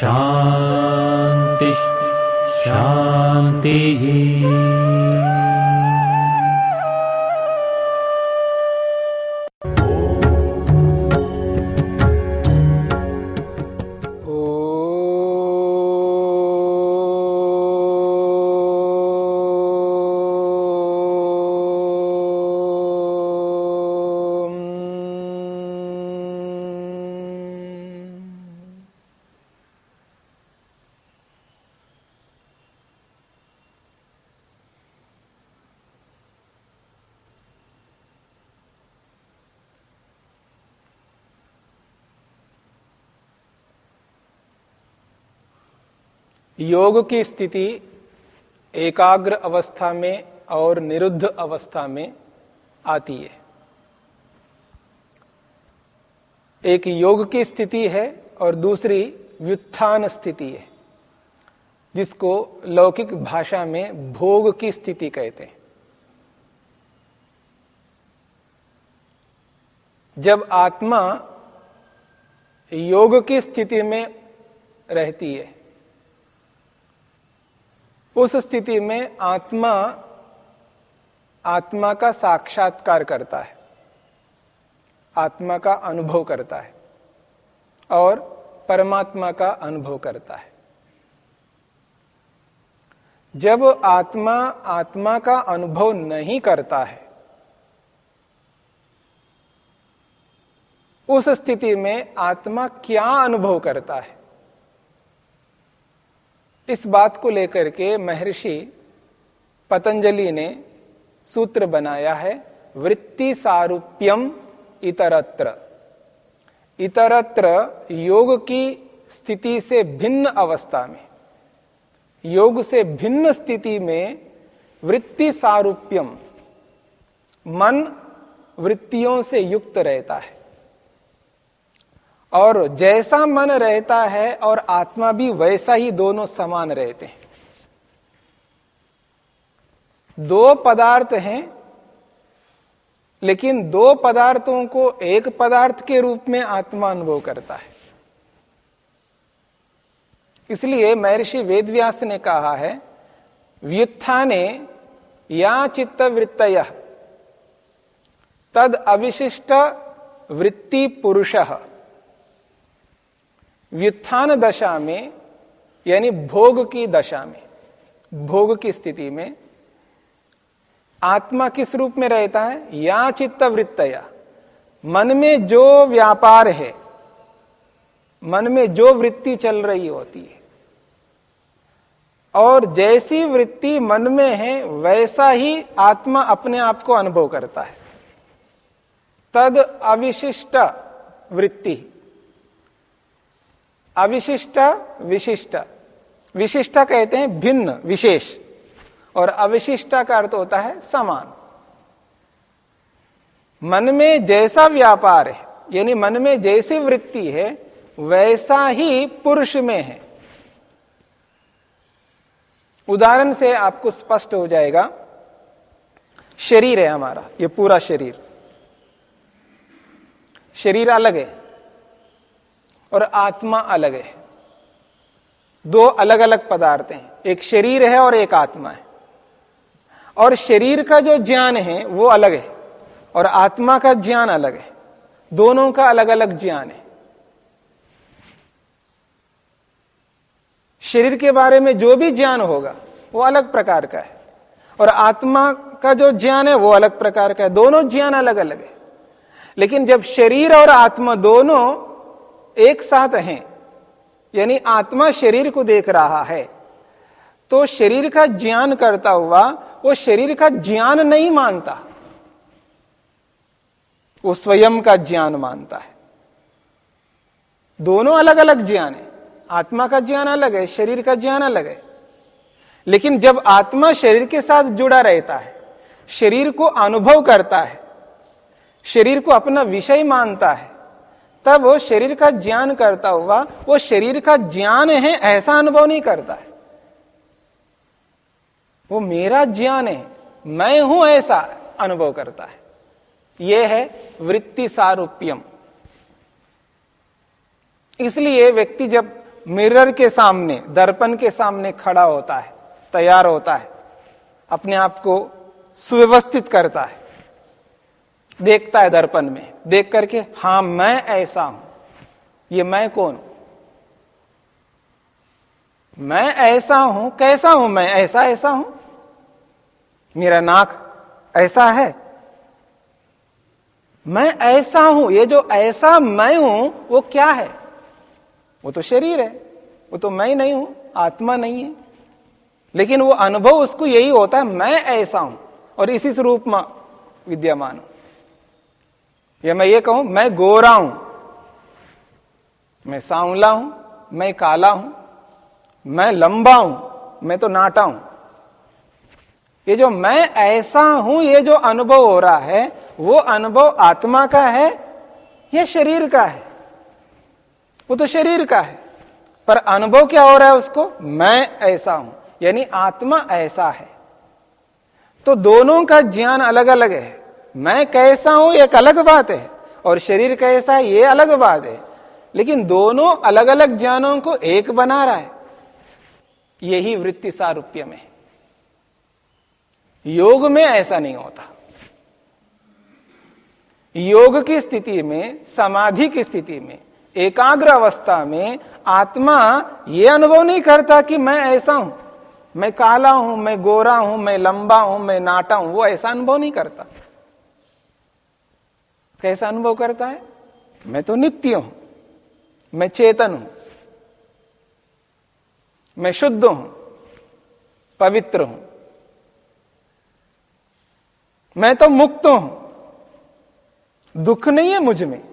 शान्तिः शान्तिः योग की स्थिति एकाग्र अवस्था में और निरुद्ध अवस्था में आती है। एक योग की स्थिति है और दूसरी व्युत्थान स्थिति है, जिसको लौकिक भाषा में भोग की स्थिति कहते हैं। जब आत्मा योग की स्थिति में रहती है उस स्थिति में आत्मा आत्मा का साक्षात्कार करता है। आत्मा का अनुभव करता है और परमात्मा का अनुभव करता है। जब आत्मा आत्मा का अनुभव नहीं करता है, उस स्थिति में आत्मा क्या अनुभव करता है? इस बात को लेकर के महर्षि पतंजलि ने सूत्र बनाया है, वृत्ति सारूप्यम इतरत्र। इतरत्र योग की स्थिति से भिन्न अवस्था में, योग से भिन्न स्थिति में वृत्ति सारूप्यम, मन वृत्तियों से युक्त रहता है। और जैसा मन रहता है और आत्मा भी वैसा ही दोनों समान रहते हैं। दो पदार्थ हैं, लेकिन दो पदार्थों को एक पदार्थ के रूप में आत्मा अनुभव करता है। इसलिए महर्षि वेदव्यास ने कहा है, व्युत्थाने या चित्त वृत्त तद अविशिष्ट वृत्ति पुरुष। व्युत्थान दशा में, यानी भोग की दशा में, भोग की स्थिति में, आत्मा किस रूप में रहता है? या चित्त वृत्तया। मन में जो व्यापार है, मन में जो वृत्ति चल रही होती है, और जैसी वृत्ति मन में है, वैसा ही आत्मा अपने आप को अनुभव करता है। तद अविशिष्ट वृत्ति। अविशिष्ट, विशिष्ट। विशिष्ट कहते हैं भिन्न, विशेष। और अविशिष्ट का अर्थ होता है समान। मन में जैसा व्यापार है, यानी मन में जैसी वृत्ति है, वैसा ही पुरुष में है। उदाहरण से आपको स्पष्ट हो जाएगा, शरीर है हमारा, ये पूरा शरीर। शरीर अलग है। और आत्मा अलग है। दो अलग अलग पदार्थ हैं। एक शरीर है और एक आत्मा है। और शरीर का जो ज्ञान है, वो अलग है। और आत्मा का ज्ञान अलग है। दोनों का अलग अलग ज्ञान है। शरीर के बारे में जो भी ज्ञान होगा, वो अलग प्रकार का है। और आत्मा का जो ज्ञान है, वो अलग प्रकार का है। दोनों ज्ञान अलग अलग है। लेकिन जब शरीर और आत्मा दोनों एक साथ हैं, यानी आत्मा शरीर को देख रहा है। तो शरीर का ज्ञान करता हुआ, वो शरीर का ज्ञान नहीं मानता। वो स्वयं का ज्ञान मानता है। दोनों अलग अलग ज्ञान है। आत्मा का ज्ञान अलग है, शरीर का ज्ञान अलग है। लेकिन जब आत्मा शरीर के साथ जुड़ा रहता है, शरीर को अनुभव करता है, शरीर को अपना विषय मानता है तब वो शरीर का ज्ञान करता हुआ, वो शरीर का ज्ञान है, ऐसा अनुभव नहीं करता है। वो मेरा ज्ञान है, मैं हूँ ऐसा अनुभव करता है। यह है वृत्ति सारूप्यम। इसलिए व्यक्ति जब मिरर के सामने, दर्पण के सामने खड़ा होता है, तैयार होता है, अपने आप को सुव्यवस्थित करता है देखता है दर्पण में, देख करके, हाँ, मैं ऐसा हूँ। ये मैं कौन? हूँ मैं ऐसा हूँ, कैसा हूँ मैं? ऐसा ऐसा हूँ। मेरा नाक ऐसा है। मैं ऐसा हूँ, ये जो ऐसा मैं हूँ, वो क्या है? वो तो शरीर है, वो तो मैं नहीं हूँ, आत्मा नहीं है। लेकिन वो अनुभव उसको यही होता है, मैं ऐसा हूँ। और इसी स्वरूप में विद्यमान हूँ। या मैं ये कहूँ, मैं गोरा हूँ। मैं सांवला हूँ, मैं काला हूँ, मैं लंबा हूँ, मैं तो नाटा हूँ। ये जो मैं ऐसा हूँ, ये जो अनुभव हो रहा है, वो अनुभव आत्मा का है, या शरीर का है। वो तो शरीर का है। पर अनुभव क्या हो रहा है उसको? मैं ऐसा हूँ, यानी आत्मा ऐसा है। तो दोनों का ज्ञान अलग अलग है। मैं कैसा हूँ, एक अलग बात है। और शरीर कैसा है, ये अलग बात है। लेकिन दोनों अलग अलग ज्ञानों को एक बना रहा है। यही वृत्ति सारूप्य में योग में ऐसा नहीं होता। योग की स्थिति में, समाधि की स्थिति में, एकाग्र अवस्था में आत्मा ये अनुभव नहीं करता कि मैं ऐसा हूँ। मैं काला हूँ, मैं गोरा हूँ, मैं लंबा हूँ, मैं नाटा हूँ, वो ऐसा अनुभव नहीं करता। कैसा अनुभव करता है? मैं तो नित्य हूँ। मैं चेतन हूँ। मैं शुद्ध हूँ। पवित्र हूँ। मैं तो मुक्त हूँ। दुख नहीं है मुझमें।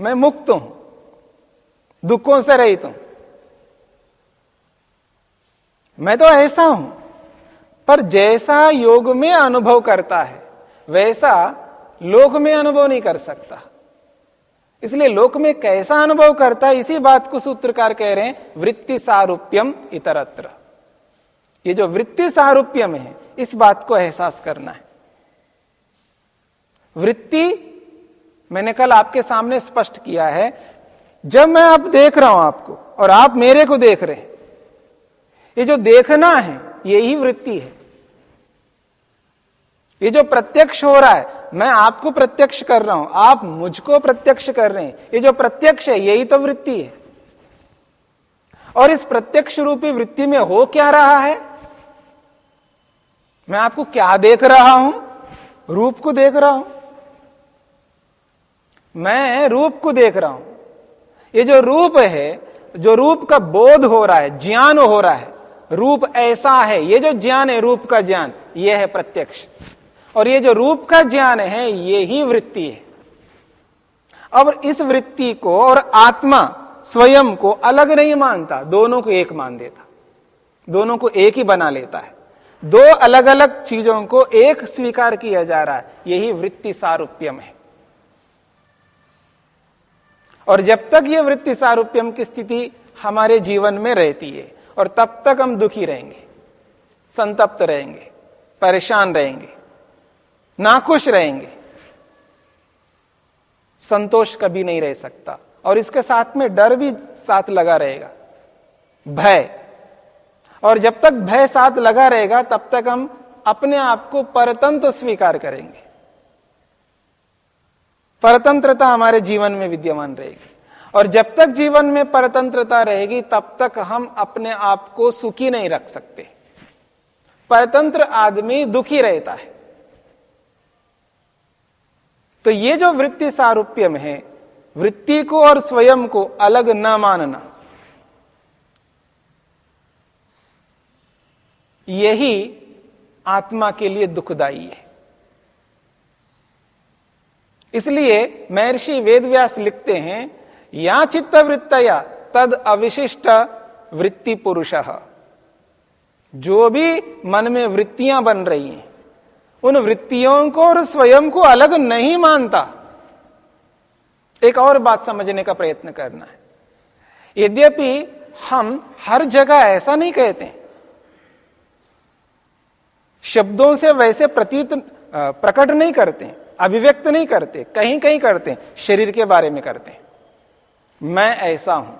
मैं मुक्त हूँ। दुखों से रहित हूँ। मैं तो ऐसा हूँ। पर जैसा योग में अनुभव करता है, वैसा लोक में अनुभव नहीं कर सकता। इसलिए लोक में कैसा अनुभव करता है, इसी बात को सूत्रकार कह रहे हैं, वृत्ति सारूप्यम इतरत्र। ये जो वृत्ति सारूप्यम है, इस बात को एहसास करना है। वृत्ति, मैंने कल आपके सामने स्पष्ट किया है, जब मैं आप देख रहा हूँ आपको, और आप मेरे को देख रहे हैं, ये जो देखना है यही वृत्ति है। ये जो प्रत्यक्ष हो रहा है, मैं आपको प्रत्यक्ष कर रहा हूँ, आप मुझको प्रत्यक्ष कर रहे हैं। ये जो प्रत्यक्ष है, यही तो वृत्ति है। और इस प्रत्यक्ष रूपी वृत्ति में हो क्या रहा है? मैं आपको क्या देख रहा हूँ? रूप को देख रहा हूँ। मैं रूप को देख रहा हूँ। ये जो रूप है, जो रूप का बोध हो रहा है, ज्ञान हो रहा है, रूप ऐसा है। ये जो ज्ञान है, रूप का ज्ञान, ये है प्रत्यक्ष। और ये जो रूप का ज्ञान है, ये ही वृत्ति है। अब इस वृत्ति को और आत्मा स्वयं को अलग नहीं मानता, दोनों को एक मान देता। दोनों को एक ही बना लेता है। दो अलग अलग चीज़ों को एक स्वीकार किया जा रहा है, यही वृत्ति सारूप्यम है। और जब तक ये वृत्ति सारूप्यम की स्थिति हमारे जीवन में रहती है, और तब तक हम दुखी रहेंगे, संतप्त रहेंगे, परेशान रहेंगे। नाखुश रहेंगे। संतोष कभी नहीं रह सकता। और इसके साथ में डर भी साथ लगा रहेगा। भय। और जब तक भय साथ लगा रहेगा, तब तक हम अपने आप को परतंत्र स्वीकार करेंगे। परतंत्रता हमारे जीवन में विद्यमान रहेगी। और जब तक जीवन में परतंत्रता रहेगी, तब तक हम अपने आप को सुखी नहीं रख सकते। परतंत्र आदमी दुखी रहता है। तो ये जो वृत्ति सारूप्य में है, वृत्ति को और स्वयं को अलग न मानना। यही आत्मा के लिए दुखदाई है। इसलिए महर्षि वेदव्यास लिखते हैं, या चित्त वृत्तया तद अविशिष्ट वृत्ति पुरुष जो भी मन में वृत्तियाँ बन रही हैं उन वृत्तियों को और स्वयं को अलग नहीं मानता। एक और बात समझने का प्रयत्न करना है। यद्यपि हम हर जगह ऐसा नहीं कहते शब्दों से वैसे प्रतीत प्रकट नहीं करते अभिव्यक्त नहीं करते कहीं कहीं करते शरीर के बारे में करते मैं ऐसा हूँ।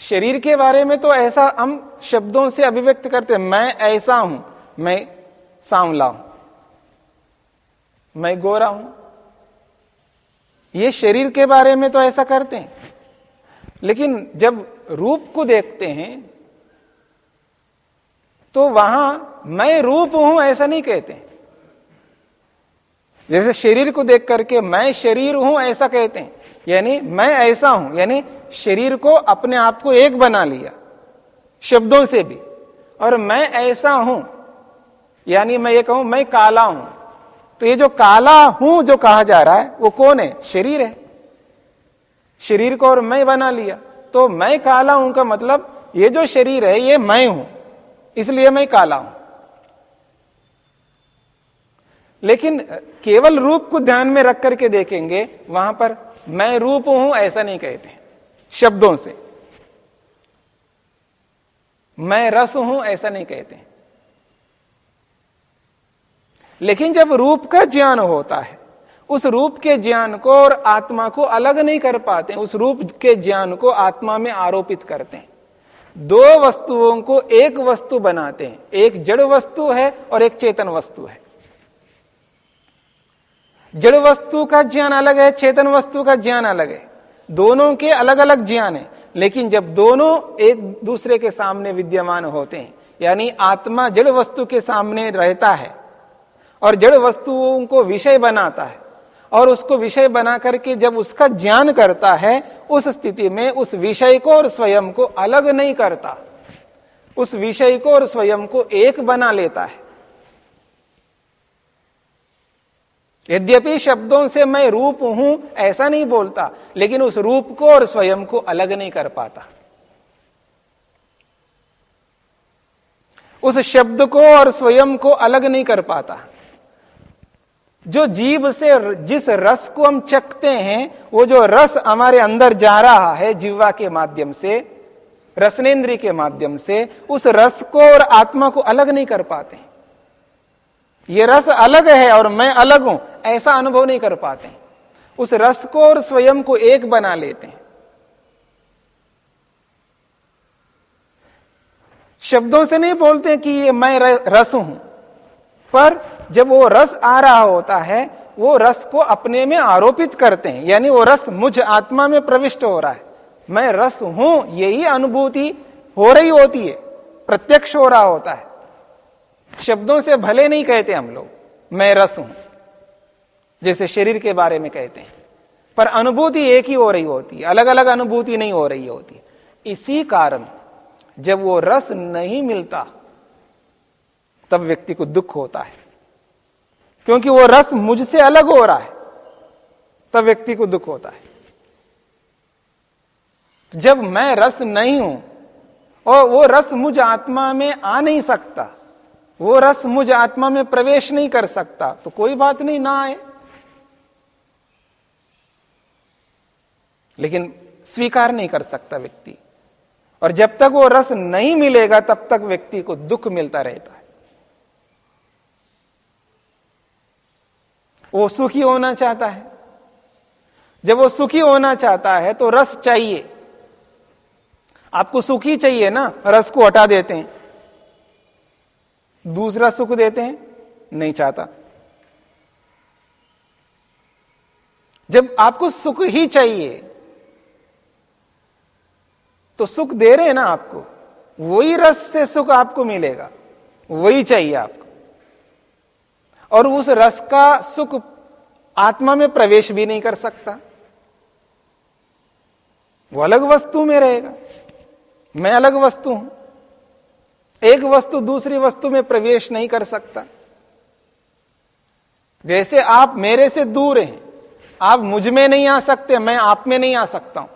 शरीर के बारे में तो ऐसा हम शब्दों से अभिव्यक्त करते मैं ऐसा हूँ, मैं सांवला हूँ। मैं गोरा हूँ। ये शरीर के बारे में तो ऐसा करते हैं। लेकिन जब रूप को देखते हैं तो वहाँ मैं रूप हूँ ऐसा नहीं कहते। जैसे शरीर को देख करके मैं शरीर हूँ ऐसा कहते हैं। यानी मैं ऐसा हूँ, यानी शरीर को अपने आप को एक बना लिया, शब्दों से भी। और मैं ऐसा हूँ, यानी मैं ये कहूँ, मैं काला हूँ। तो ये जो काला हूँ जो कहा जा रहा है, वो कौन है? शरीर है। शरीर को और मैं बना लिया। तो मैं काला हूँ का मतलब ये जो शरीर है, ये मैं हूँ। इसलिए मैं काला हूँ। लेकिन केवल रूप को ध्यान में रख करके देखेंगे, वहाँ पर मैं रूप हूँ ऐसा नहीं कहते शब्दों से। मैं रस हूँ ऐसा नहीं कहते लेकिन जब रूप का ज्ञान होता है, उस रूप के ज्ञान को और आत्मा को अलग नहीं कर पाते, उस रूप के ज्ञान को आत्मा में आरोपित करते हैं। दो वस्तुओं को एक वस्तु बनाते हैं, एक जड़ वस्तु है और एक चेतन वस्तु है। जड़ वस्तु का ज्ञान अलग है, चेतन वस्तु का ज्ञान अलग है। दोनों के अलग अलग ज्ञान है, लेकिन जब दोनों एक दूसरे के सामने विद्यमान होते हैं, यानी आत्मा जड़ वस्तु के सामने रहता है और जड़ वस्तुओं को विषय बनाता है। और उसको विषय बना करके जब उसका ज्ञान करता है, उस स्थिति में उस विषय को और स्वयं को अलग नहीं करता। उस विषय को और स्वयं को एक बना लेता है। यद्यपि शब्दों से मैं रूप हूँ, ऐसा नहीं बोलता, लेकिन उस रूप को और स्वयं को अलग नहीं कर पाता। उस शब्द को और स्वयं को अलग नहीं कर पाता। जो जीव से जिस रस को हम चखते हैं, वो जो रस हमारे अंदर जा रहा है जीवा के माध्यम से, रसनेन्द्रिय के माध्यम से, उस रस को और आत्मा को अलग नहीं कर पाते ये रस अलग है और मैं अलग हूँ, ऐसा अनुभव नहीं कर पाते उस रस को और स्वयं को एक बना लेते हैं। शब्दों से नहीं बोलते कि ये मैं रस हूँ, पर जब वो रस आ रहा होता है, वो रस को अपने में आरोपित करते हैं। यानी वो रस मुझ आत्मा में प्रविष्ट हो रहा है। मैं रस हूँ, यही अनुभूति हो रही होती है, प्रत्यक्ष हो रहा होता है। शब्दों से भले नहीं कहते हम लोग, मैं रस हूँ, जैसे शरीर के बारे में कहते हैं। पर अनुभूति एक ही हो रही होती है अलग अलग अनुभूति नहीं हो रही होती। इसी कारण, जब वो रस नहीं मिलता, तब व्यक्ति को दुख होता है। क्योंकि वो रस मुझसे अलग हो रहा है। तब व्यक्ति को दुख होता है। जब मैं रस नहीं हूँ, और वो रस मुझ आत्मा में आ नहीं सकता, वो रस मुझ आत्मा में प्रवेश नहीं कर सकता तो कोई बात नहीं, ना आए। लेकिन स्वीकार नहीं कर सकता व्यक्ति। और जब तक वो रस नहीं मिलेगा, तब तक व्यक्ति को दुख मिलता रहता है। वो सुखी होना चाहता है। जब वो सुखी होना चाहता है तो रस चाहिए। आपको सुखी चाहिए ना, रस को हटा देते हैं। दूसरा सुख देते हैं, नहीं चाहता। जब आपको सुख ही चाहिए तो सुख दे रहे हैं ना आपको। वही रस से सुख आपको मिलेगा। वही चाहिए आपको। और उस रस का सुख आत्मा में प्रवेश भी नहीं कर सकता। वो अलग वस्तु में रहेगा। मैं अलग वस्तु हूँ। एक वस्तु दूसरी वस्तु में प्रवेश नहीं कर सकता। जैसे आप मेरे से दूर हैं, आप मुझमें नहीं आ सकते, मैं आप में नहीं आ सकता हूँ।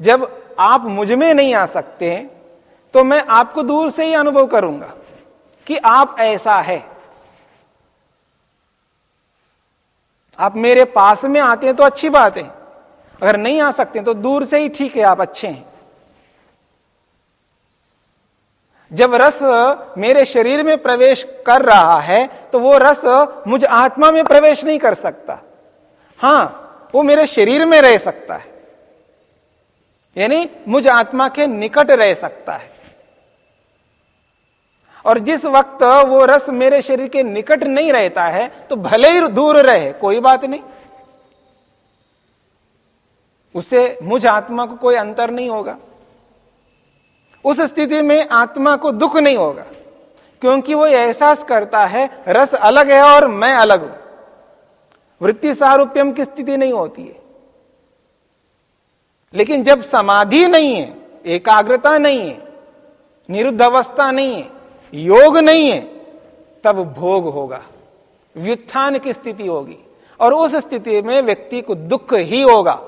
जब आप मुझमें नहीं आ सकते तो मैं आपको दूर से ही अनुभव करूँगा कि आप ऐसा है। आप मेरे पास में आते हैं तो अच्छी बात है। अगर नहीं आ सकते तो दूर से ही ठीक है, आप अच्छे हैं। जब रस मेरे शरीर में प्रवेश कर रहा है तो वो रस मुझ आत्मा में प्रवेश नहीं कर सकता। हाँ, वो मेरे शरीर में रह सकता है। यानी मुझ आत्मा के निकट रह सकता है। और जिस वक्त वो रस मेरे शरीर के निकट नहीं रहता है तो भले ही दूर रहे, कोई बात नहीं। उससे मुझ आत्मा को कोई अंतर नहीं होगा। उस स्थिति में आत्मा को दुख नहीं होगा, क्योंकि वो एहसास करता है, रस अलग है और मैं अलग हूँ। वृत्ति सारूप्यम की स्थिति नहीं होती है। लेकिन जब समाधि नहीं है, एकाग्रता नहीं है, निरुद्ध अवस्था नहीं है योग नहीं है, तब भोग होगा। व्युत्थान की स्थिति होगी और उस स्थिति में व्यक्ति को दुख ही होगा।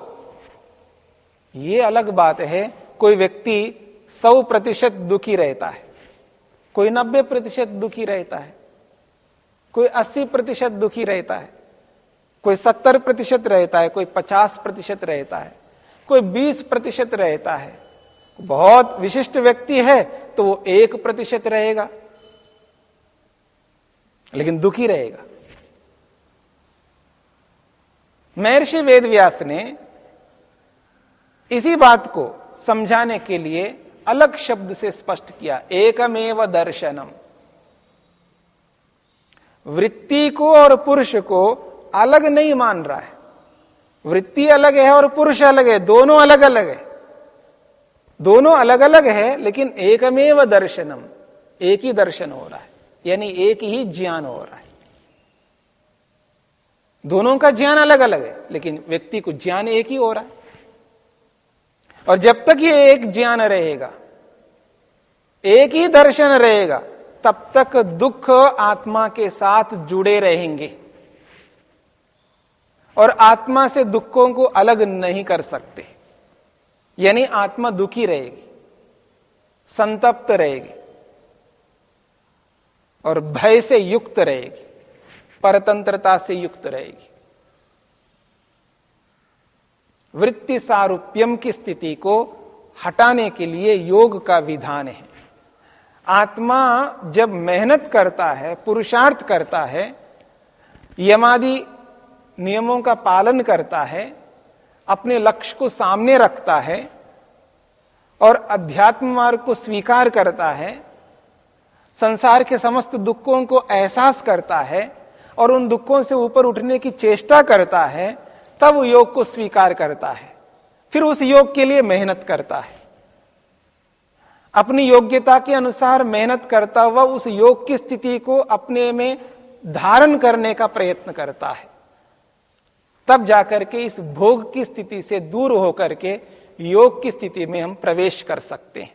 यह अलग बात है, कोई व्यक्ति सौ प्रतिशत दुखी रहता है, कोई नब्बे प्रतिशत दुखी रहता है, कोई अस्सी प्रतिशत दुखी रहता है, कोई सत्तर प्रतिशत रहता है, कोई पचास प्रतिशत रहता है, कोई बीस प्रतिशत रहता है। बहुत विशिष्ट व्यक्ति है तो वो एक प्रतिशत रहेगा। लेकिन दुखी रहेगा। महर्षि वेदव्यास ने इसी बात को समझाने के लिए अलग शब्द से स्पष्ट किया, एकमेव दर्शनम। वृत्ति को और पुरुष को अलग नहीं मान रहा है। वृत्ति अलग है और पुरुष अलग है, दोनों अलग अलग है। दोनों अलग अलग है, लेकिन एकमेव दर्शनम, एक ही दर्शन हो रहा है, यानी एक ही ज्ञान हो रहा है। दोनों का ज्ञान अलग अलग है, लेकिन व्यक्ति को ज्ञान एक ही हो रहा है। और जब तक ये एक ज्ञान रहेगा, एक ही दर्शन रहेगा, तब तक दुख आत्मा के साथ जुड़े रहेंगे। और आत्मा से दुखों को अलग नहीं कर सकते। यानी आत्मा दुखी रहेगी, संतप्त रहेगी और भय से युक्त रहेगी, परतंत्रता से युक्त रहेगी। वृत्ति सारूप्यम की स्थिति को हटाने के लिए योग का विधान है। आत्मा जब मेहनत करता है, पुरुषार्थ करता है, यमादि नियमों का पालन करता है अपने लक्ष्य को सामने रखता है और अध्यात्म मार्ग को स्वीकार करता है, संसार के समस्त दुखों को एहसास करता है और उन दुखों से ऊपर उठने की चेष्टा करता है, तब योग को स्वीकार करता है। फिर उस योग के लिए मेहनत करता है। अपनी योग्यता के अनुसार मेहनत करता हुआ उस योग की स्थिति को अपने में धारण करने का प्रयत्न करता है। तब जाकर के इस भोग की स्थिति से दूर होकर के योग की स्थिति में हम प्रवेश कर सकते हैं।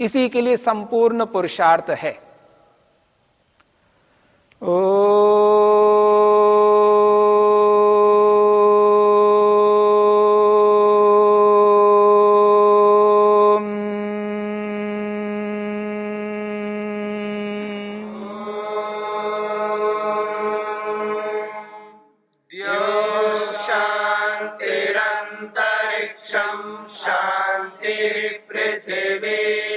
इसी के लिए संपूर्ण पुरुषार्थ है। ओ